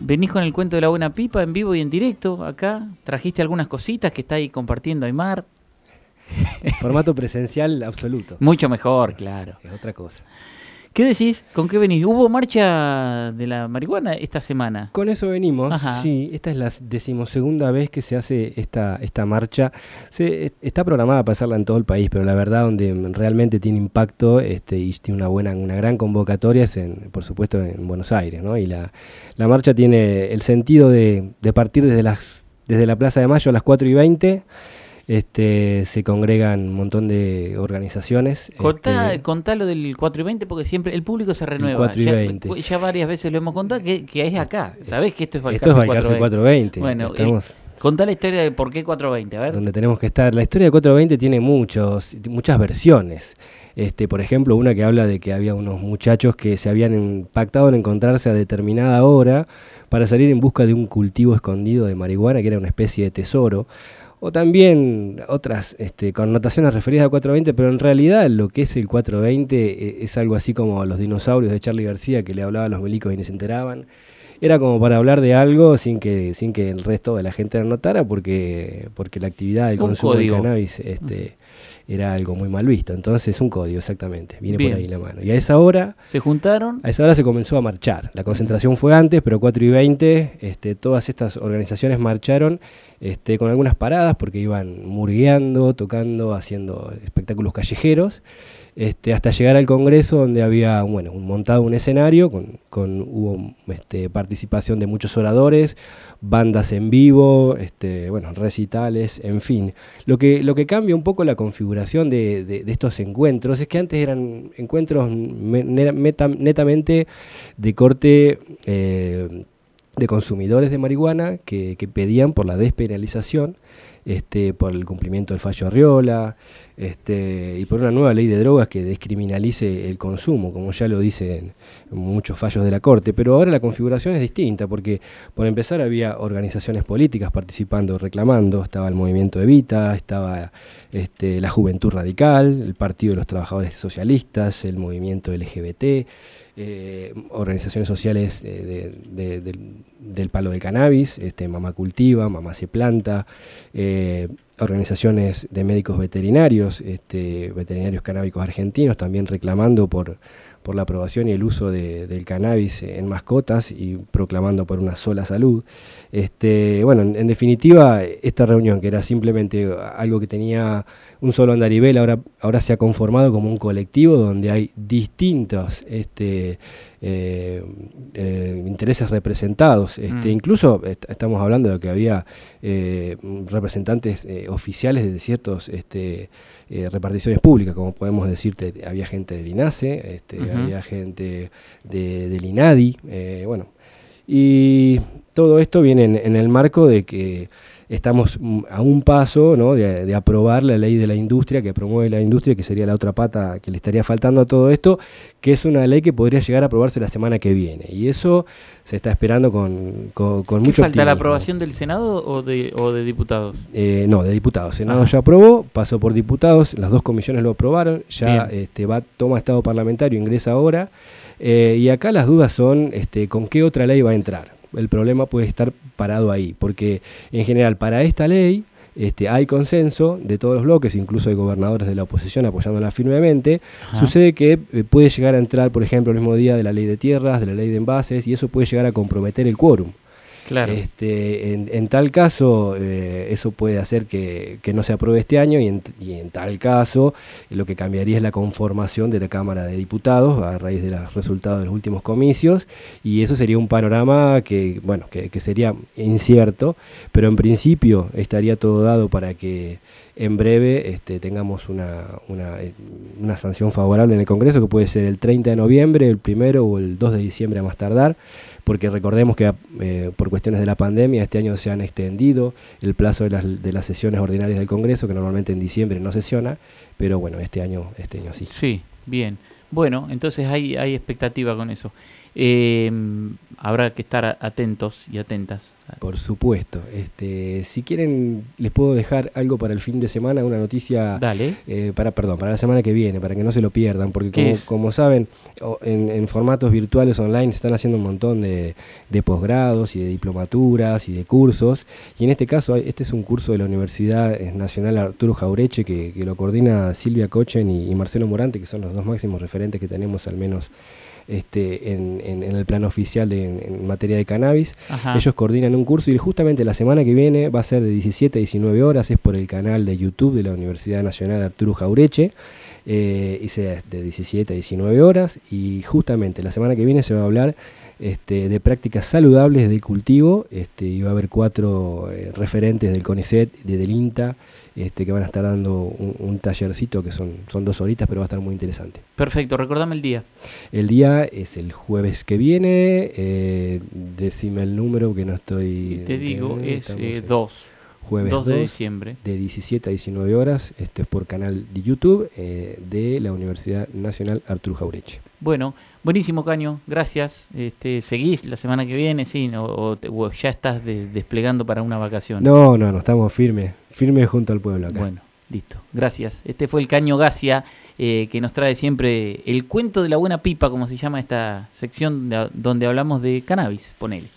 venís con el cuento de la buena pipa en vivo y en directo acá. Trajiste algunas cositas que está ahí compartiendo Aymar. Formato presencial absoluto. Mucho mejor, claro. Es otra cosa. ¿Qué decís? ¿Con qué venís? ¿Hubo marcha de la marihuana esta semana? Con eso venimos, sí. Esta es la decimosegunda vez que se hace esta, esta marcha. Se, está programada para hacerla en todo el país, pero la verdad donde realmente tiene impacto este, y tiene una buena, una gran convocatoria es, en, por supuesto, en Buenos Aires. ¿no? Y la, la marcha tiene el sentido de, de partir desde, las, desde la Plaza de Mayo a las 4 y 20 este, se congregan un montón de organizaciones. Contá, este, lo del 4 y 20 porque siempre el público se renueva. y 20. Ya, varias veces lo hemos contado que, que es acá. ¿Sabés que esto es Valcarce, esto es Valcarce 420? Bueno, Estamos... Contá la historia de por qué 420, a ver. Donde tenemos que estar. La historia de 420 tiene muchos, muchas versiones. Este, por ejemplo, una que habla de que había unos muchachos que se habían pactado en encontrarse a determinada hora para salir en busca de un cultivo escondido de marihuana, que era una especie de tesoro o también otras este, connotaciones referidas a 420, pero en realidad lo que es el 420 eh, es algo así como los dinosaurios de Charlie García que le hablaba a los milicos y ni se enteraban. Era como para hablar de algo sin que, sin que el resto de la gente lo notara, porque, porque la actividad del consumo de cannabis este, era algo muy mal visto. Entonces, un código, exactamente. Viene por ahí la mano. Y a esa hora. ¿Se juntaron? A esa hora se comenzó a marchar. La concentración fue antes, pero 4 y 20, este, todas estas organizaciones marcharon este, con algunas paradas porque iban murgueando, tocando, haciendo espectáculos callejeros. Este, hasta llegar al Congreso donde había bueno, montado un escenario, con, con hubo este, participación de muchos oradores, bandas en vivo, este, bueno, recitales, en fin. Lo que, lo que cambia un poco la configuración de, estos encuentros es que antes eran encuentros netamente de corte... Eh, de consumidores de marihuana que, pedían por la despenalización este, por el cumplimiento del fallo Arriola, este, y por una nueva ley de drogas que descriminalice el consumo, como ya lo dicen muchos fallos de la Corte. Pero ahora la configuración es distinta, porque por empezar había organizaciones políticas participando, reclamando, estaba el movimiento Evita, estaba este, la Juventud Radical, el Partido de los Trabajadores Socialistas, el movimiento LGBT. Eh, organizaciones sociales eh, del, palo del cannabis, este, Mamá Cultiva, Mamá Se Planta, eh, organizaciones de médicos veterinarios, este, veterinarios canábicos argentinos, también reclamando por, por la aprobación y el uso del cannabis en mascotas y proclamando por una sola salud. Este, bueno, en, definitiva, esta reunión, que era simplemente algo que tenía un solo andarivel, ahora, ahora se ha conformado como un colectivo donde hay distintos este, eh, eh, intereses representados. Este, mm. Incluso estamos hablando de que había eh, representantes oficiales de ciertos este, reparticiones públicas, como podemos decirte, había gente del INASE, este, había gente de, del INADI, bueno, y todo esto viene en el marco de que estamos a un paso ¿no? de, aprobar la ley de la industria, que promueve la industria, que sería la otra pata que le estaría faltando a todo esto, que es una ley que podría llegar a aprobarse la semana que viene. Y eso se está esperando con, con, con mucho falta la aprobación del Senado o de, o de diputados? Eh, no, de diputados. Senado ya aprobó, pasó por diputados, las dos comisiones lo aprobaron, ya este, va, toma estado parlamentario, ingresa ahora. Eh, y acá las dudas son este, con qué otra ley va a entrar el problema puede estar parado ahí, porque en general para esta ley este, hay consenso de todos los bloques, incluso de gobernadores de la oposición apoyándola firmemente. Sucede que eh, puede llegar a entrar, por ejemplo, el mismo día de la ley de tierras, de la ley de envases, y eso puede llegar a comprometer el quórum. Este, en, tal caso, eh, eso puede hacer que, no se apruebe este año y en, tal caso lo que cambiaría es la conformación de la Cámara de Diputados a raíz de los resultados de los últimos comicios y eso sería un panorama que, bueno, que, sería incierto, pero en principio estaría todo dado para que en breve este, tengamos una, sanción favorable en el Congreso, que puede ser el 30 de noviembre, el primero o el 2 de diciembre a más tardar porque recordemos que eh, por cuestiones de la pandemia este año se han extendido el plazo de las, de las sesiones ordinarias del Congreso, que normalmente en diciembre no sesiona, pero bueno, este año, este año sí. Sí, bien. Bueno, entonces hay, hay expectativa con eso. Eh, habrá que estar atentos y atentas. Por supuesto. Este, si quieren, les puedo dejar algo para el fin de semana, una noticia. Dale. Eh, para, perdón, para la semana que viene, para que no se lo pierdan, porque como, como, saben, en, formatos virtuales online se están haciendo un montón de, posgrados y de diplomaturas y de cursos. Y en este caso, este es un curso de la Universidad Nacional Arturo Jaureche que, lo coordina Silvia Cochen y Marcelo Morante, que son los dos máximos referentes que tenemos al menos este, en, el plano oficial de, en, materia de cannabis. Ellos coordinan un curso y justamente la semana que viene va a ser de 17 a 19 horas, es por el canal de YouTube de la Universidad Nacional Arturo Jaureche. Eh, y sea de 17 a 19 horas y justamente la semana que viene se va a hablar este, de prácticas saludables de cultivo este, y va a haber cuatro eh, referentes del CONICET, de del INTA, este, que van a estar dando un, tallercito que son, son dos horitas, pero va a estar muy interesante. Perfecto, recordame el día. El día es el jueves que viene, eh, decime el número que no estoy... te digo, es 2. Jueves 2 de diciembre. De 17 a 19 horas, esto es por canal de YouTube eh, de la Universidad Nacional Artur Jaureche. Bueno, buenísimo Caño, gracias. Este, ¿Seguís la semana que viene, sí? ¿O, ya estás desplegando para una vacación? No, no, no, estamos firmes, firmes junto al pueblo acá. Bueno. Listo, gracias. Este fue el Caño Gacia, eh, que nos trae siempre el cuento de la buena pipa, como se llama esta sección donde hablamos de cannabis, ponele.